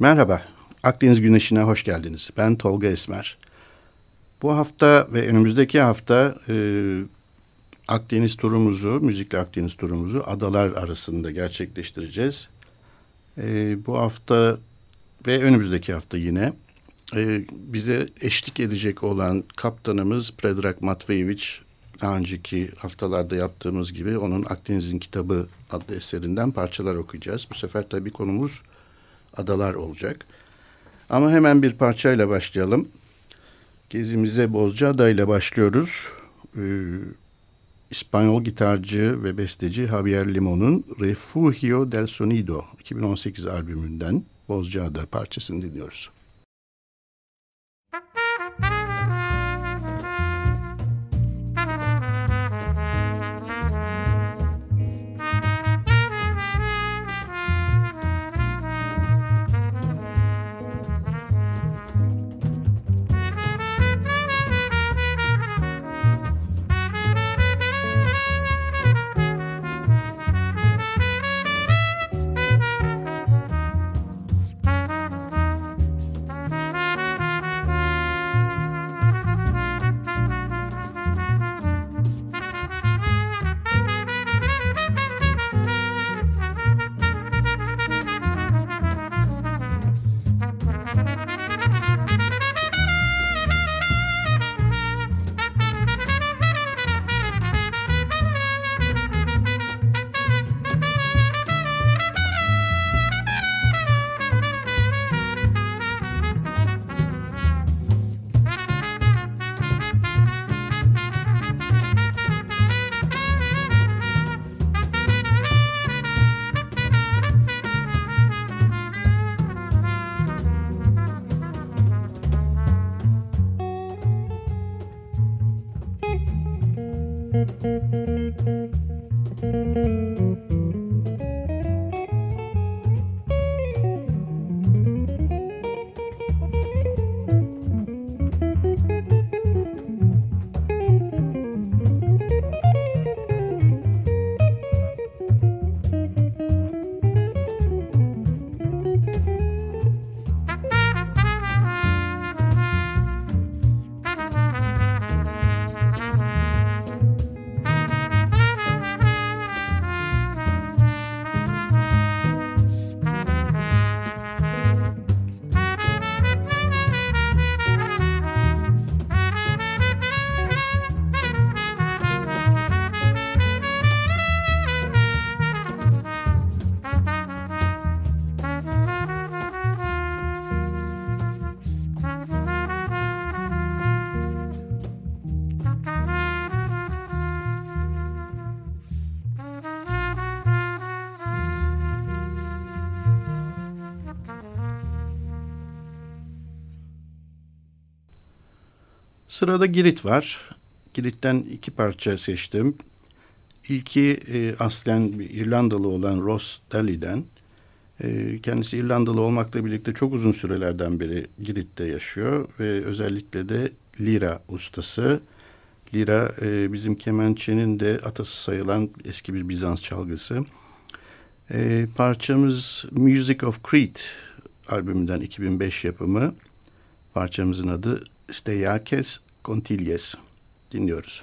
Merhaba, Akdeniz Güneşi'ne hoş geldiniz. Ben Tolga Esmer. Bu hafta ve önümüzdeki hafta e, Akdeniz turumuzu, müzikli Akdeniz turumuzu adalar arasında gerçekleştireceğiz. E, bu hafta ve önümüzdeki hafta yine e, bize eşlik edecek olan kaptanımız Predrag Matvejevic daha önceki haftalarda yaptığımız gibi onun Akdeniz'in Kitabı adlı eserinden parçalar okuyacağız. Bu sefer tabii konumuz adalar olacak. Ama hemen bir parçayla başlayalım. Gezimize Bozcaada ile başlıyoruz. Ee, İspanyol gitarcı ve besteci Javier Limon'un Refugio del Sonido 2018 albümünden Bozcaada parçasını dinliyoruz. Sırada Girit var. Girit'ten iki parça seçtim. İlki e, aslen bir İrlandalı olan Ross Daly'den. E, kendisi İrlandalı olmakla birlikte çok uzun sürelerden beri Girit'te yaşıyor ve özellikle de lira ustası. Lira e, bizim kemençenin de atası sayılan eski bir Bizans çalgısı. E, parçamız Music of Crete albümünden 2005 yapımı. Parçamızın adı Steyakes Contilles dinliyoruz.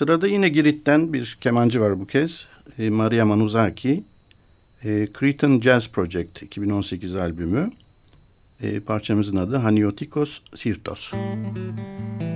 Sırada yine Girit'ten bir kemancı var bu kez. E, Maria Manuzaki. E, Cretan Jazz Project 2018 albümü. E, parçamızın adı Haniotikos Sirtos. Müzik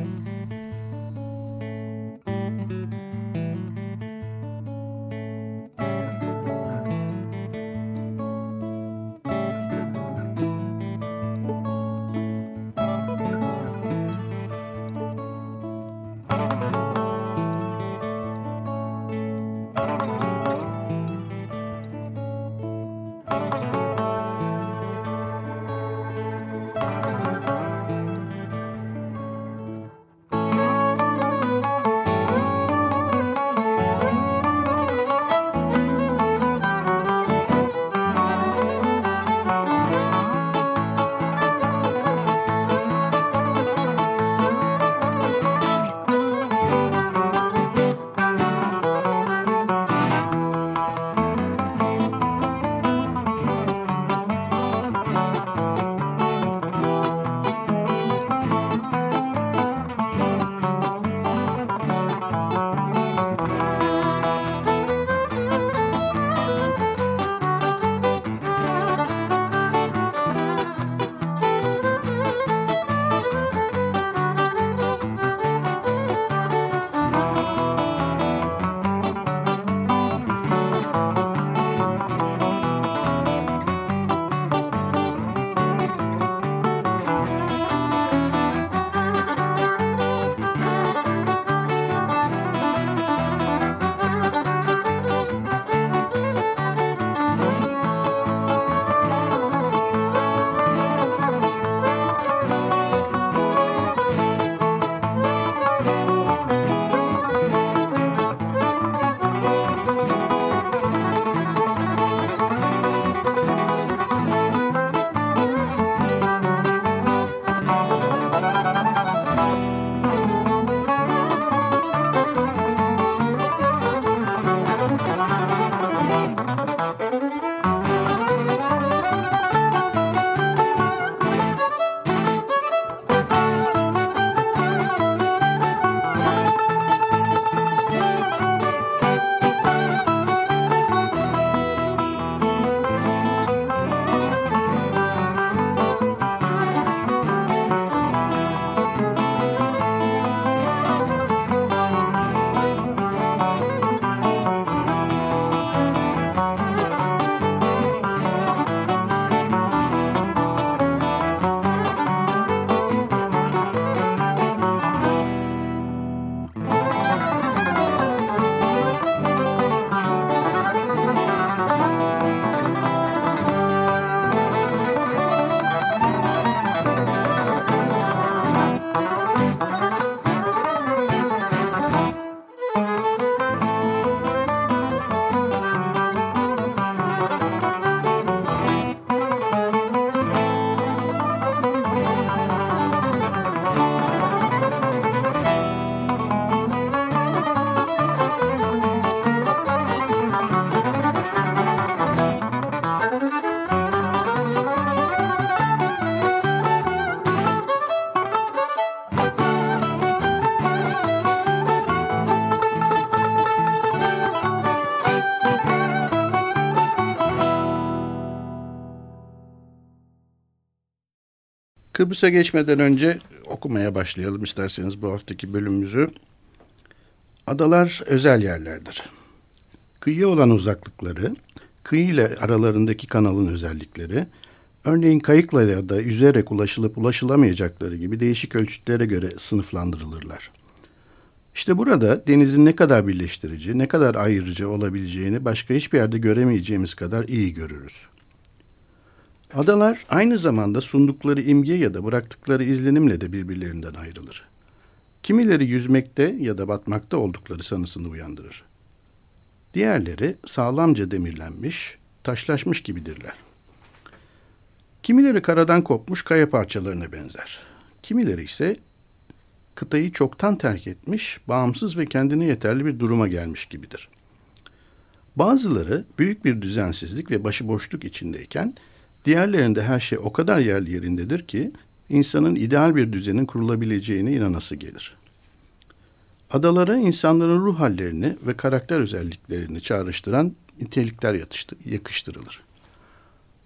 Kıbrıs'a geçmeden önce okumaya başlayalım isterseniz bu haftaki bölümümüzü. Adalar özel yerlerdir. Kıyıya olan uzaklıkları, kıyı ile aralarındaki kanalın özellikleri, örneğin kayıkla ya da yüzerek ulaşılıp ulaşılamayacakları gibi değişik ölçütlere göre sınıflandırılırlar. İşte burada denizin ne kadar birleştirici, ne kadar ayırıcı olabileceğini başka hiçbir yerde göremeyeceğimiz kadar iyi görürüz. Adalar aynı zamanda sundukları imge ya da bıraktıkları izlenimle de birbirlerinden ayrılır. Kimileri yüzmekte ya da batmakta oldukları sanısını uyandırır. Diğerleri sağlamca demirlenmiş, taşlaşmış gibidirler. Kimileri karadan kopmuş kaya parçalarına benzer. Kimileri ise kıtayı çoktan terk etmiş, bağımsız ve kendine yeterli bir duruma gelmiş gibidir. Bazıları büyük bir düzensizlik ve başıboşluk içindeyken Diğerlerinde her şey o kadar yerli yerindedir ki insanın ideal bir düzenin kurulabileceğine inanası gelir. Adalara insanların ruh hallerini ve karakter özelliklerini çağrıştıran nitelikler yakıştırılır.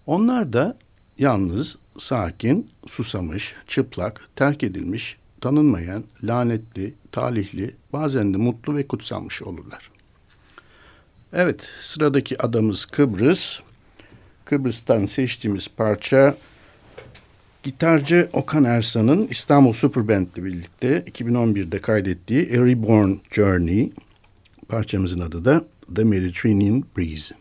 Onlar da yalnız, sakin, susamış, çıplak, terk edilmiş, tanınmayan, lanetli, talihli, bazen de mutlu ve kutsanmış olurlar. Evet, sıradaki adamız Kıbrıs. Kıbrıs'tan seçtiğimiz parça gitarcı Okan Ersan'ın İstanbul Superband ile birlikte 2011'de kaydettiği A Reborn Journey parçamızın adı da The Mediterranean Breeze.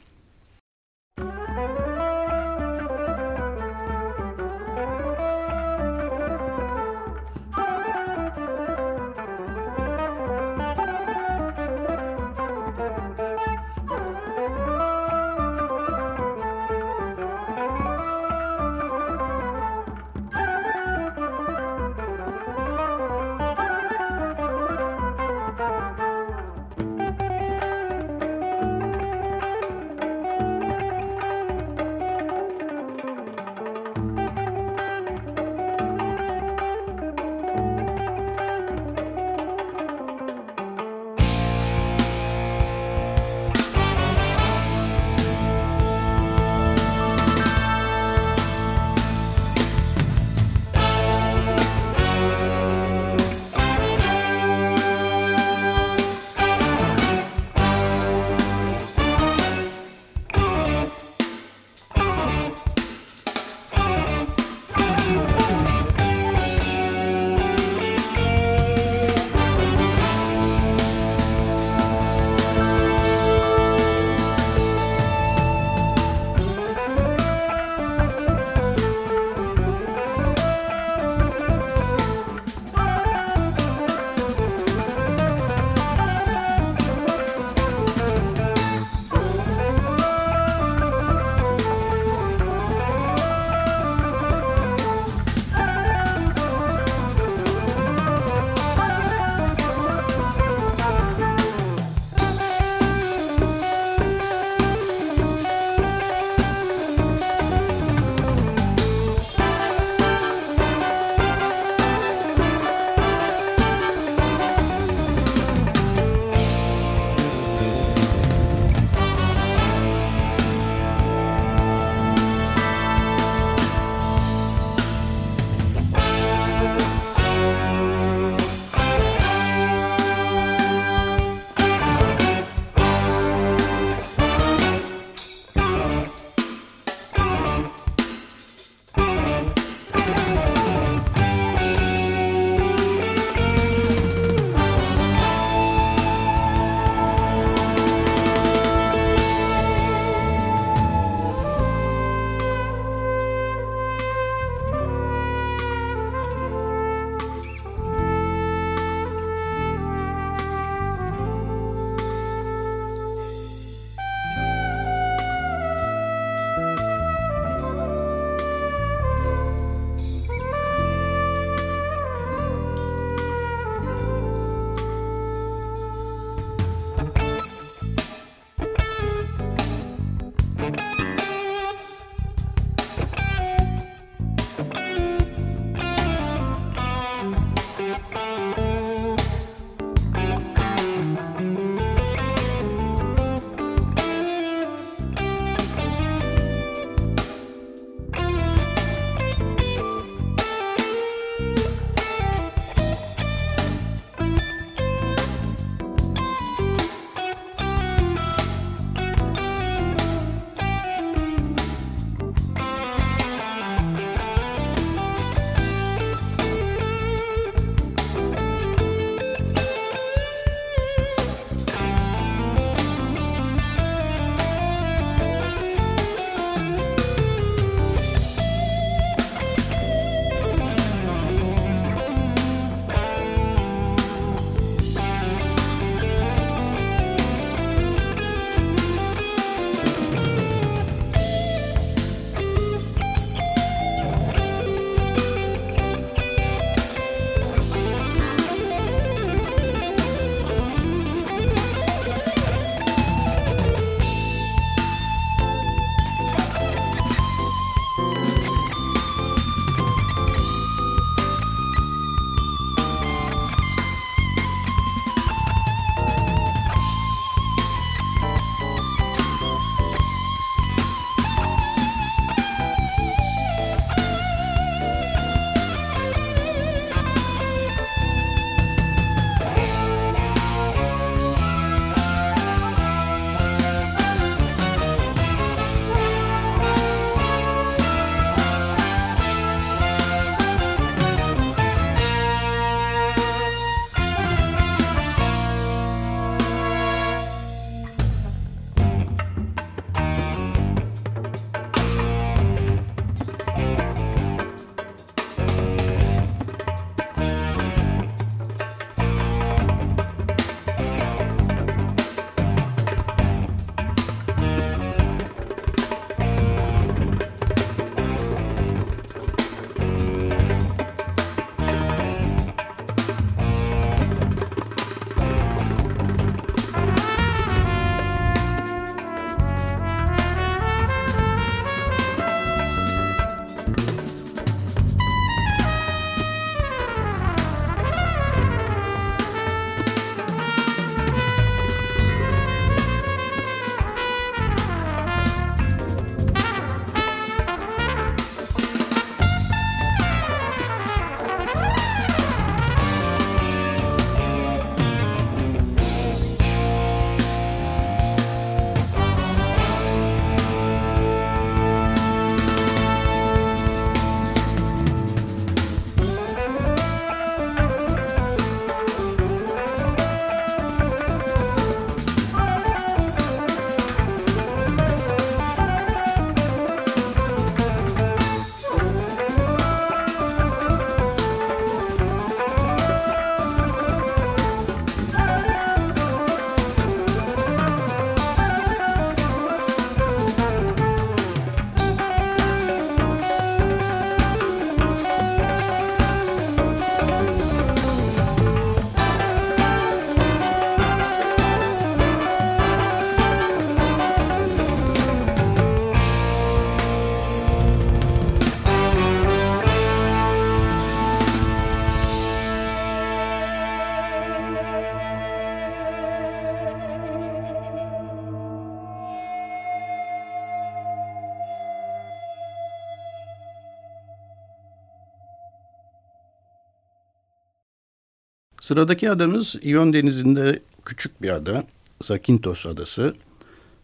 Sıradaki adamız İyon Denizi'nde küçük bir ada. Zakynthos Adası.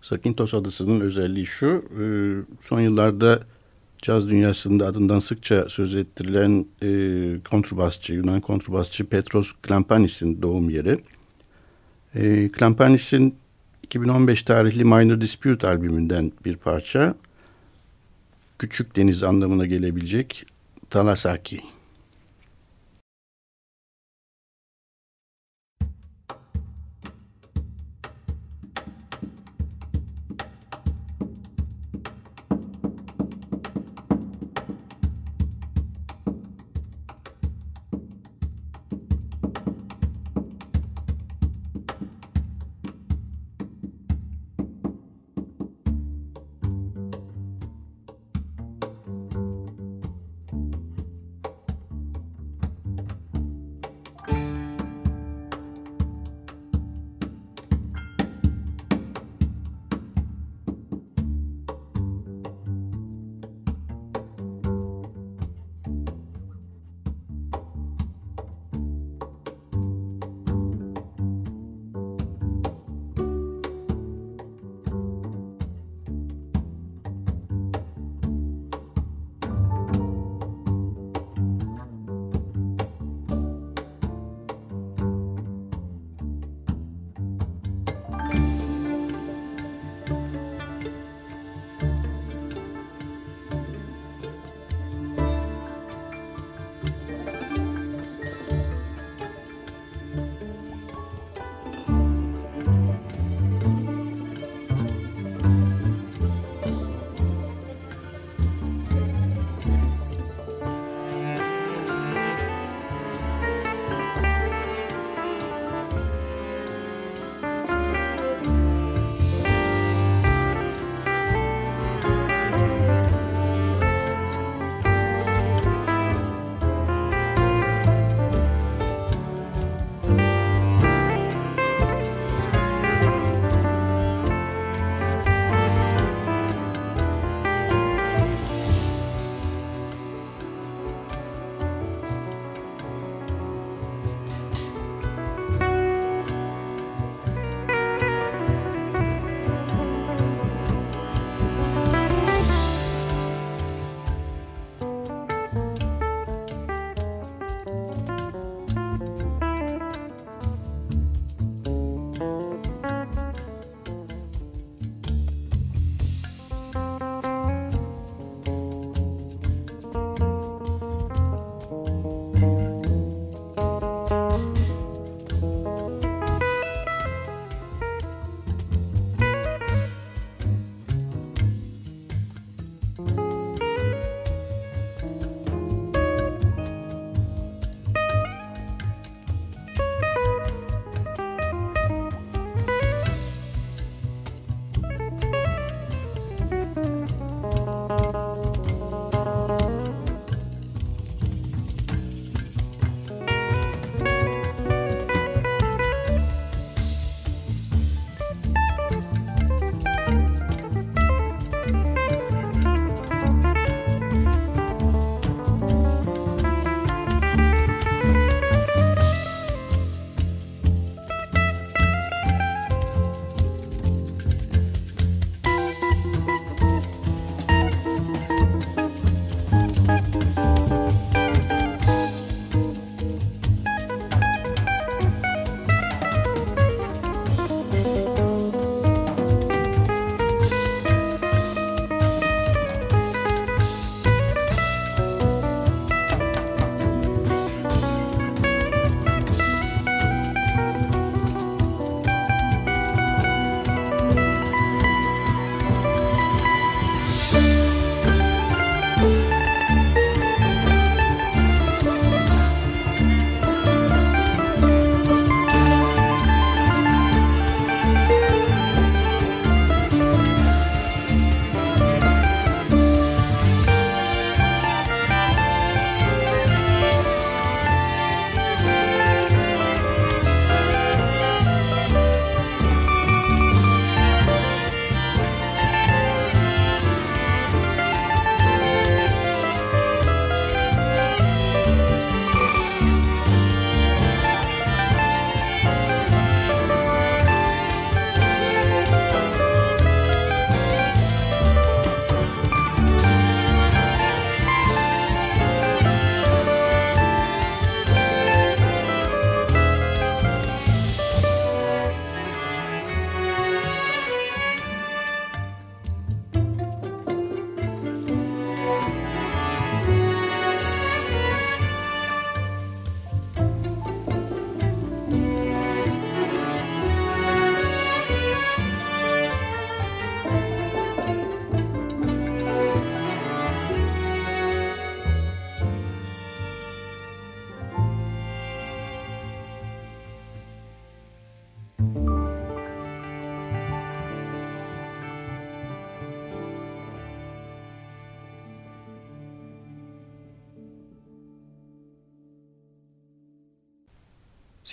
Zakynthos Adası'nın özelliği şu. E, son yıllarda caz dünyasında adından sıkça söz ettirilen e, kontrbasçı, Yunan kontrbasçı Petros Klampanis'in doğum yeri. E, Klampanis'in 2015 tarihli Minor Dispute albümünden bir parça. Küçük deniz anlamına gelebilecek Talasaki.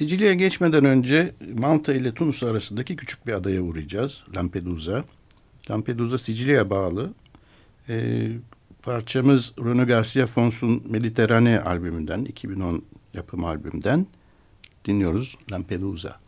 Sicilya'ya geçmeden önce Malta ile Tunus arasındaki küçük bir adaya uğrayacağız. Lampedusa. Lampedusa Sicilya'ya bağlı. Ee, parçamız Bruno Garcia Fons'un Mediterrane albümünden, 2010 yapım albümden dinliyoruz Lampedusa.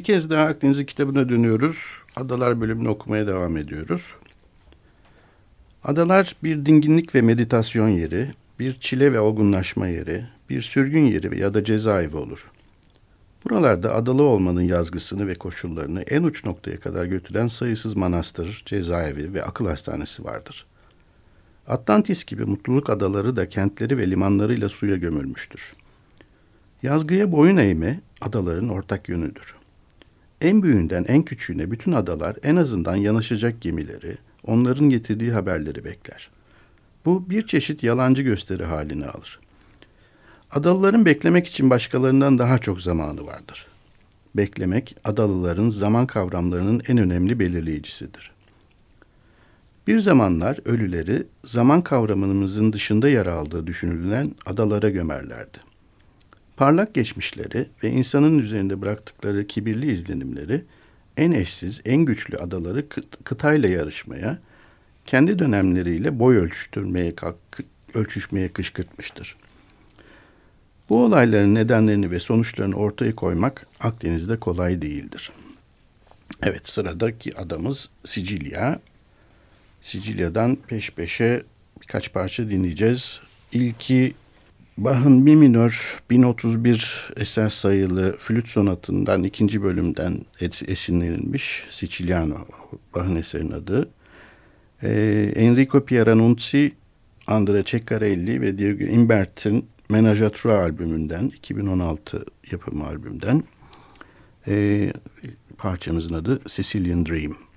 Bir kez daha Akdeniz'in kitabına dönüyoruz. Adalar bölümünü okumaya devam ediyoruz. Adalar bir dinginlik ve meditasyon yeri, bir çile ve olgunlaşma yeri, bir sürgün yeri ya da cezaevi olur. Buralarda adalı olmanın yazgısını ve koşullarını en uç noktaya kadar götüren sayısız manastır, cezaevi ve akıl hastanesi vardır. Atlantis gibi mutluluk adaları da kentleri ve limanlarıyla suya gömülmüştür. Yazgıya boyun eğme adaların ortak yönüdür. En büyüğünden en küçüğüne bütün adalar en azından yanaşacak gemileri, onların getirdiği haberleri bekler. Bu bir çeşit yalancı gösteri halini alır. Adalıların beklemek için başkalarından daha çok zamanı vardır. Beklemek, adalıların zaman kavramlarının en önemli belirleyicisidir. Bir zamanlar ölüleri zaman kavramımızın dışında yer aldığı düşünülen adalara gömerlerdi. Parlak geçmişleri ve insanın üzerinde bıraktıkları kibirli izlenimleri en eşsiz, en güçlü adaları kıt, kıtayla yarışmaya, kendi dönemleriyle boy ölçüştürmeye, ölçüşmeye kışkırtmıştır. Bu olayların nedenlerini ve sonuçlarını ortaya koymak Akdeniz'de kolay değildir. Evet sıradaki adamız Sicilya. Sicilya'dan peş peşe birkaç parça dinleyeceğiz. İlki Bach'ın Mi minör 1031 eser sayılı flüt sonatından ikinci bölümden esinlenilmiş Siciliano Bach'ın eserin adı. Ee, Enrico Pieranunzi, Andrea Ceccarelli ve Diego Imbert'in Trois albümünden 2016 yapımı albümden ee, parçamızın adı Sicilian Dream.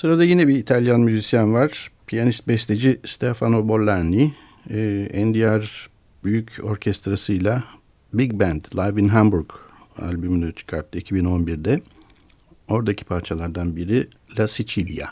Sırada yine bir İtalyan müzisyen var. Piyanist besteci Stefano Bollani. Ee, NDR Büyük Orkestrası'yla Big Band Live in Hamburg albümünü çıkarttı 2011'de. Oradaki parçalardan biri La Sicilia.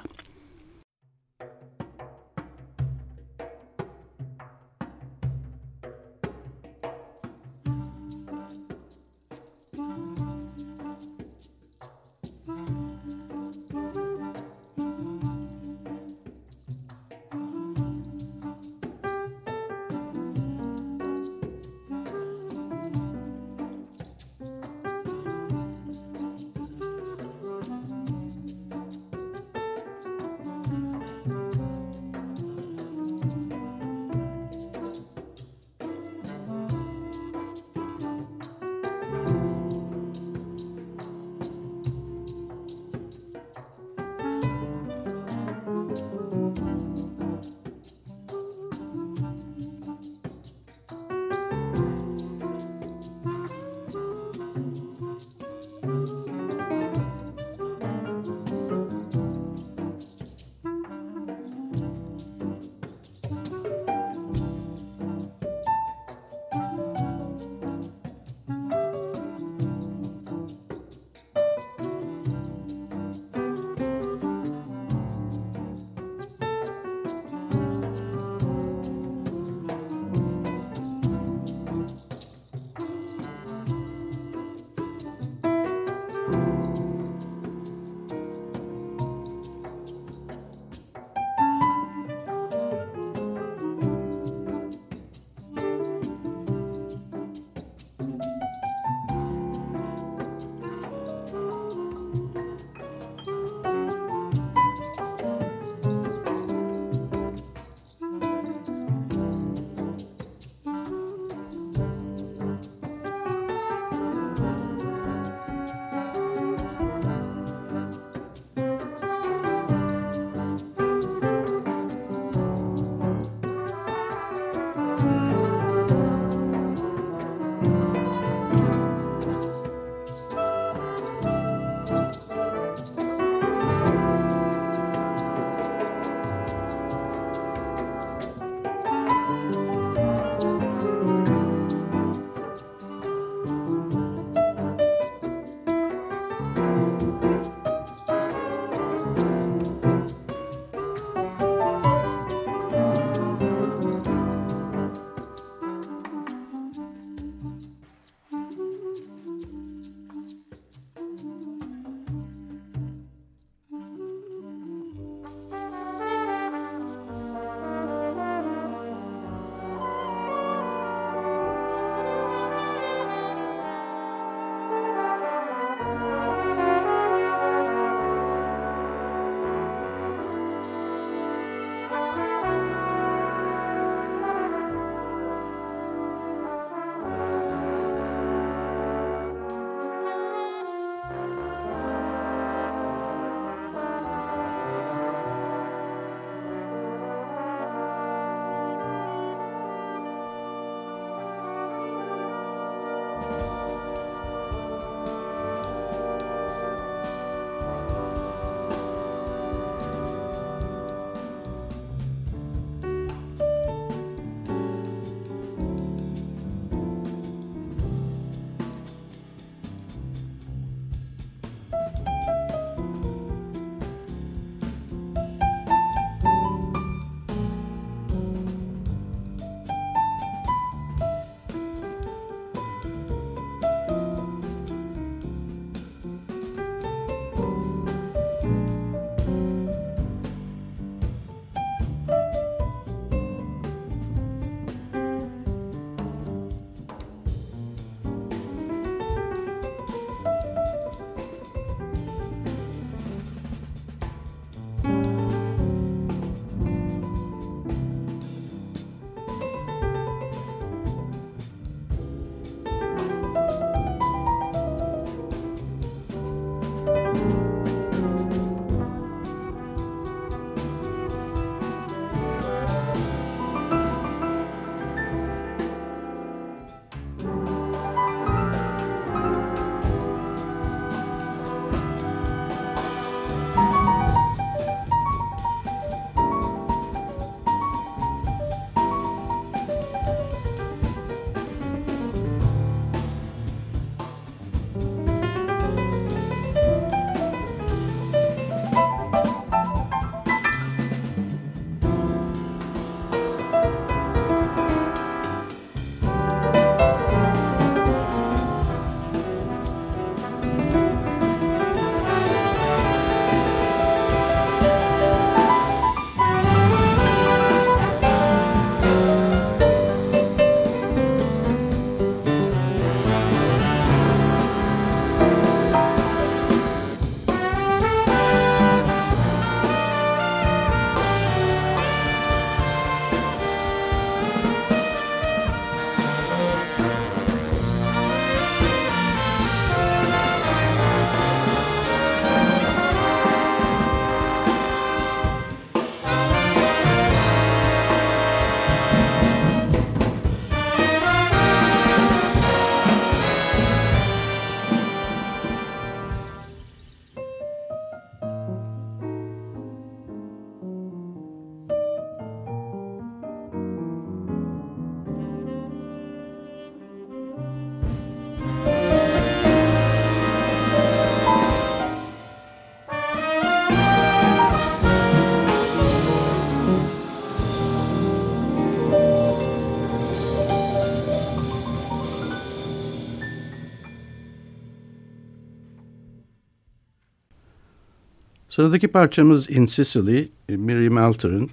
Sıradaki parçamız In Sicily, Miriam Alter'ın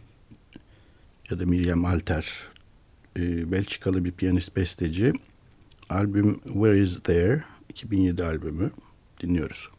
ya da Miriam Alter, e, Belçikalı bir piyanist besteci. Albüm Where Is There, 2007 albümü dinliyoruz.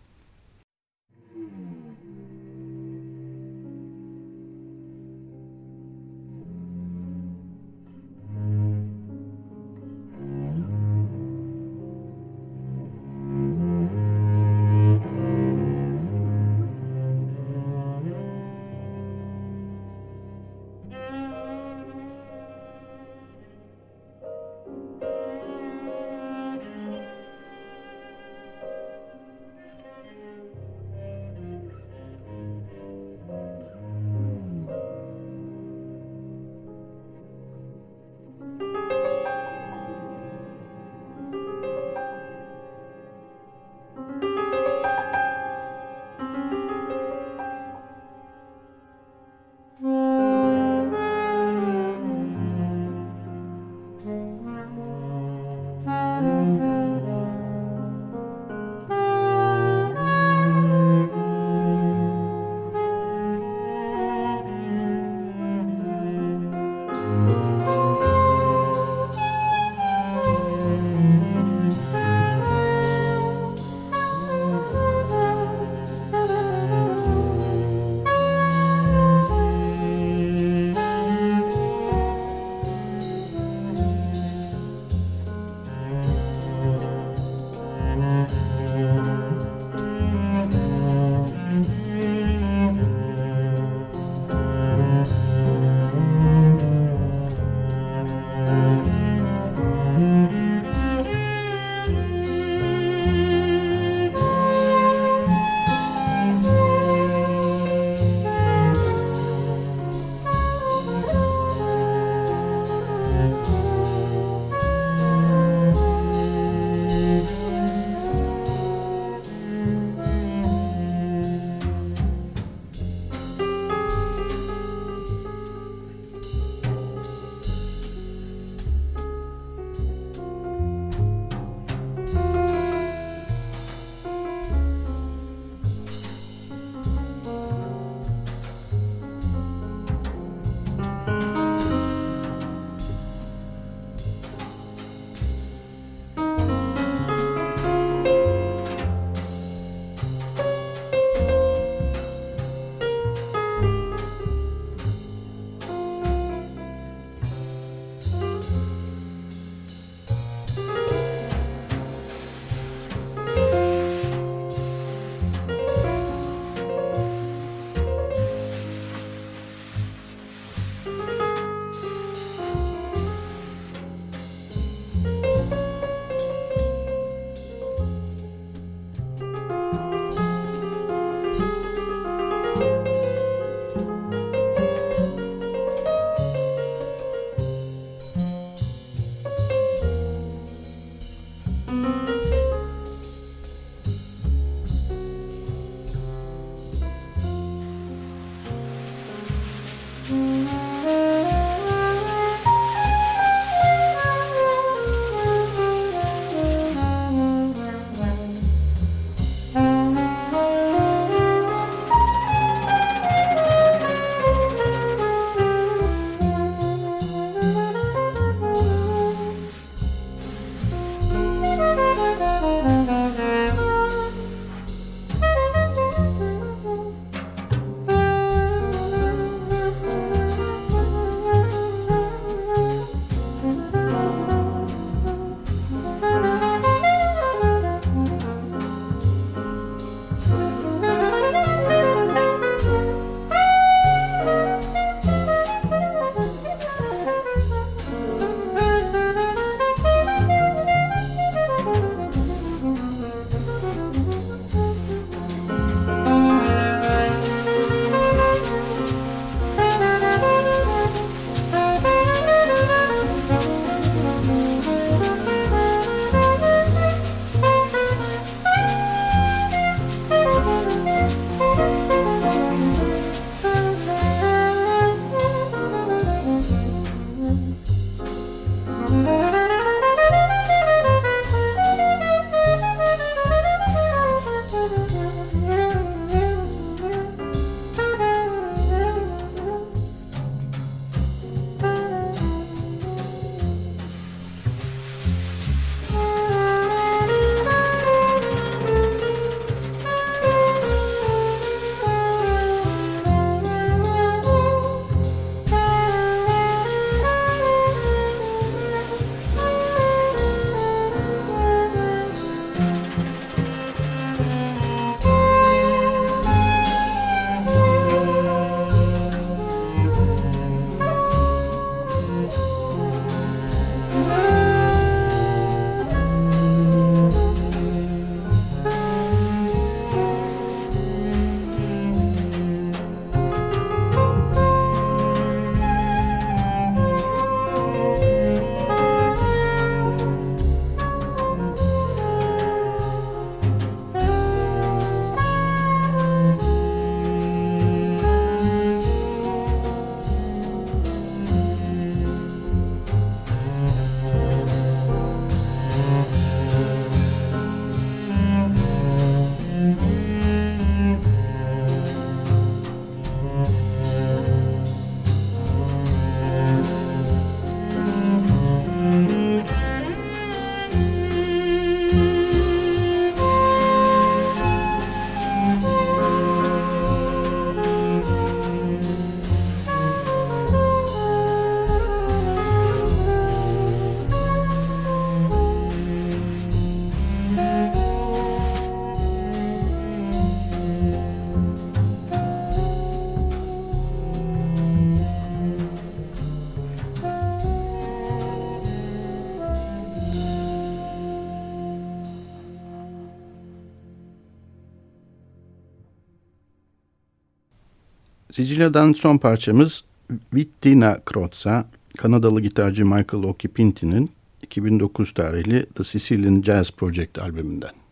Sicilya'dan son parçamız Vittina Crozza, Kanadalı gitarcı Michael Occhipinti'nin 2009 tarihli The Sicilian Jazz Project albümünden.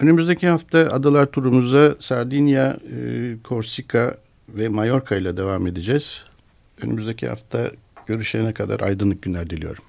Önümüzdeki hafta adalar turumuza Sardinya, e, Korsika ve Mallorca ile devam edeceğiz. Önümüzdeki hafta görüşene kadar aydınlık günler diliyorum.